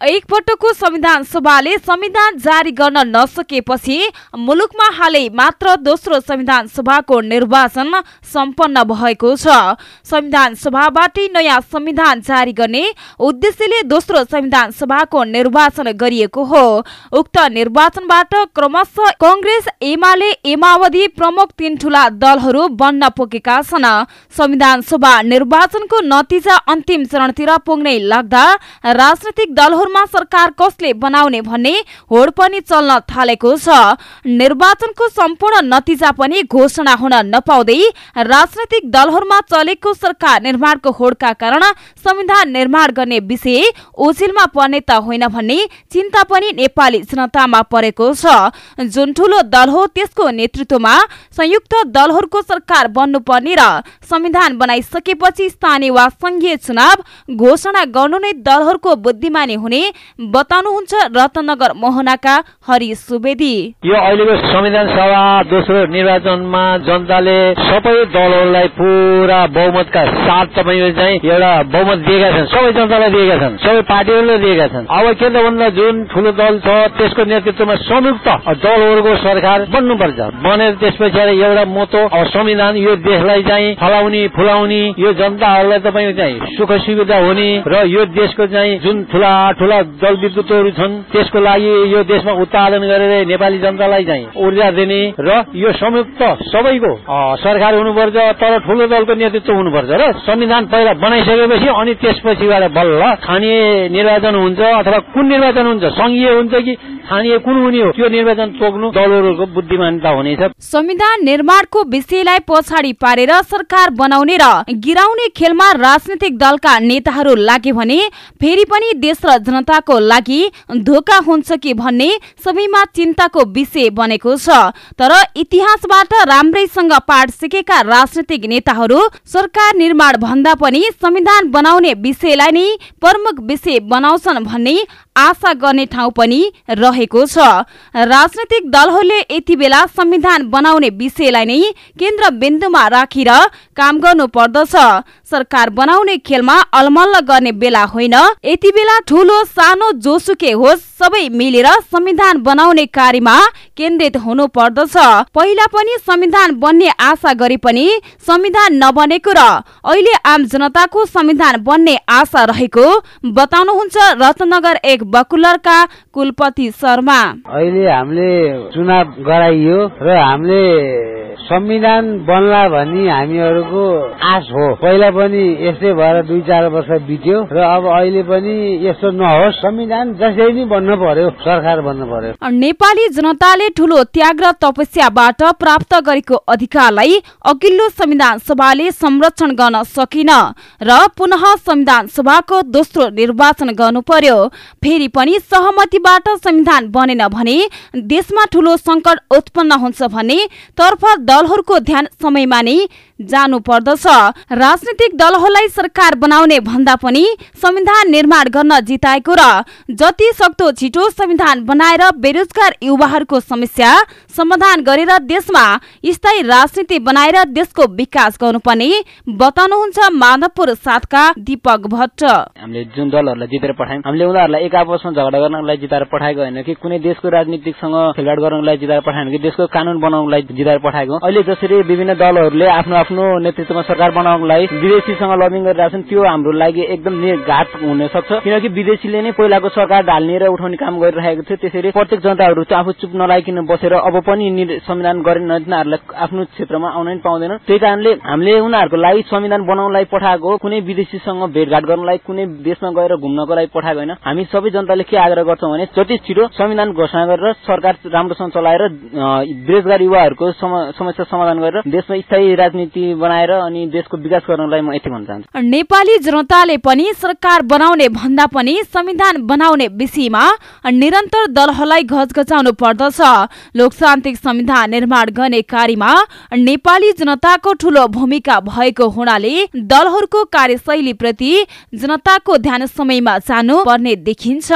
एकपटकको संविधान सभाले संविधान जारी गर्न नसकेपछि मुलुकमा हालै मात्र दोस्रो संविधान सभाको निर्वाचन सम्पन्न भएको छ। संविधान सभाबाटै नयाँ संविधान जारी गर्ने उद्देश्यले दोस्रो संविधान सभाको निर्वाचन गरिएको हो। उक्त निर्वाचनबाट क्रमशः कंग्रेस एमाले एमावधि प्रमुख तीन ठूला दलहरू बन्न पुगेका छन्। संविधान सभा निर्वाचनको नतिजा अन्तिम चरणतिर पुग्नै लाग्दा राजनैतिक सरकार कसले बनाउने भन्ने होड पनि चल्न थालेको छ। निर्वाचनको सम्पूर्ण नतिजा पनि घोषणा हुन नपाउँदै राजनैतिक दलहरूमा चलेको सरकार निर्माणको होडका कारण संविधान निर्माण गर्ने विषय ओझेलमा पर्ने त होइन भन्ने चिन्ता पनि नेपाली जनतामा परेको छ। जुन ठूलो दल हो त्यसको नेतृत्वमा संयुक्त दलहरूको सरकार बन्नुपर्ने र संविधान बनाइसकेपछि स्थानीय वा संघीय चुनाव घोषणा गर्नु नै दलहरूको बुद्धिमानी हुने बताउनुहुन्छ रत्नगर मोहनाका हरि सुवेदी। यो अहिलेको संविधान सभा दोस्रो निर्वाचनमा जनताले सबै दलहरूलाई पुरा बहुमतका साथ तपाईँले चाहिँ एउटा बहुमत दिएका छन्। सबै जनतालाई दिएका छन्। सबै पार्टीहरूले दिएका छन्। अब के त भन्दा जुन ठुलो दल छ त्यसको नेतृत्वमा संयुक्त दलहरूको सरकार बन्नुपर्छ। बनेर त्यसपछि एउटा मोतो अब संविधान यो देशलाई चाहिँ फलाउने फुलाउने यो जनताहरूलाई तपाईँको चाहिँ सुख सुविधा हुने र यो देशको चाहिँ जुन ठुला दल विद्युतहरू छन्। त्यसको लागि यो देशमा उत्पादन गरेर नेपाली जनतालाई चाहिँ ऊर्जा दिने र यो संयुक्त सबैको सरकार हुनुपर्छ तर ठुलो दलको नेतृत्व हुनुपर्छ र संविधान पहिला बनाइसकेपछि अनि त्यसपछिबाट बल्ल स्थानीय निर्वाचन हुन्छ अथवा कुन निर्वाचन हुन्छ संघीय हुन्छ कि स्थानीय कुन हुने हो त्यो निर्वाचन तोक्नु दलहरूको बुद्धिमानता हुनेछ। संविधान निर्माणको विषयलाई पछाडि पारेर सरकार बनाउने र गिराउने खेलमा राजनैतिक दलका नेताहरू लागे भने फेरि पनि देश र जनताको लागि धोका हुन्छ कि भन्ने सबैमा चिन्ताको विषय बनेको छ। तर इतिहासबाट राम्रैसँग पाठ सिकेका राजनैतिक नेताहरू सरकार निर्माण भन्दा पनि संविधान बनाउने विषयलाई नै प्रमुख विषय बनाउँछन् भन्ने आशा गर्ने ठाउँ पनि रहेको छ। राजनैतिक दलहरूले यति बेला संविधान बनाउने विषयलाई नै केन्द्र बिन्दुमा राखेर काम गर्नु पर्दछ। सरकार बनाउने खेलमा अलमल्ल गर्ने बेला होइन। यति बेला ठूलो सानो जोसुके होस् सबै मिलेर संविधान बनाउने कार्यमा केन्द्रित हुनु पर्दछ पहिला पनि संविधान बन्ने आशा गरे पनि संविधान नबनेको र अहिले आम जनताको संविधान बन्ने आशा रहेको बताउनुहुन्छ रत्नगर एक बकुलरका कुलपति शर्मा। अहिले हामीले चुनाव गराइयो र हामीले संविधान बन्ला भनी हामीहरूको आश हो। पहिला पनि यस्तै भएर दुई चार वर्ष बित्यो र अब अहिले पनि यस्तो नहोस्। संविधान जसरी नै बन्न पर्यो सरकार बन्न पर्यो। नेपाली जनताले ठूलो त्याग र तपस्याबाट प्राप्त गरेको अधिकारलाई अघिल्लो संविधान सभाले संरक्षण गर्न सकिन र पुनः संविधान सभाको दोस्रो निर्वाचन गर्नु पर्यो। फेरि पनि सहमतिबाट संविधान बनेन भने देशमा ठूलो संकट उत्पन्न हुन्छ भन्ने तर्फ दलहरूको ध्यान समयमा नै जानु पर्दछ। राजनीतिक दलहरूलाई सरकार बनाउने भन्दा पनि संविधान निर्माण गर्न जिताएको र जति सक्दो छिटो संविधान बनाएर बेरोजगार युवाहरूको समस्या समाधान गरेर देशमा स्थायी राजनीति बनाएर देशको विकास गर्नुपर्ने बताउनुहुन्छ माधवपुर साथका दीपक भट्ट। हामीले जुन दलहरूलाई जितेर पठायौँ हामीले उनीहरूलाई एक आपसमा झगडा गर्नको लागि जिताएर पठाएको होइन कि कुनै देशको राजनीतिकसँग खेलवाड गर्नको लागि जिताएर पठाएन कि देशको कानून बनाउनको लागि जिताएर पठाएको। अहिले जसरी विभिन्न दलहरूले आफ्नो आफ्नो नेतृत्वमा सरकार बनाउनको लागि विदेशीसँग लबिङ गरिरहेका छन् त्यो हाम्रो लागि एकदम घात हुन सक्छ किनकि विदेशीले नै पहिलाको सरकार ढाल्ने र उठाउने काम गरिरहेको थियो त्यसरी प्रत्येक जनताहरू आफू चुप नलागिकन बसेर अब पनि संविधान गरेन तिनीहरूलाई आफ्नो क्षेत्रमा आउन पनि पाउँदैन। त्यही कारणले हामीले उनीहरूको लागि संविधान बनाउनलाई पठाएको कुनै विदेशीसँग भेटघाट गर्नलाई कुनै देशमा गएर घुम्नको लागि पठाएको होइन। हामी सबै जनताले के आग्रह गर्छौँ भने जति छिटो संविधान घोषणा गरेर सरकार राम्रोसँग चलाएर बेरोजगार युवाहरूको सम- समस्या समाधान गरेर देशमा स्थायी राजनीति बनाएर अनि देशको विकास गर्नलाई म यति भन्न चाहन्छु। नेपाली जनताले पनि सरकार बनाउने भन्दा पनि संविधान बनाउने विषयमा निरन्तर दलहरूलाई घचघचाउनु पर्दछ। लोकतान्त्रिक संविधान निर्माण गर्ने कार्यमा नेपाली जनताको ठूलो भूमिका भएको हुनाले दलहरूको कार्यशैलीप्रति जनताको ध्यान समयमा जानु पर्ने देखिन्छ।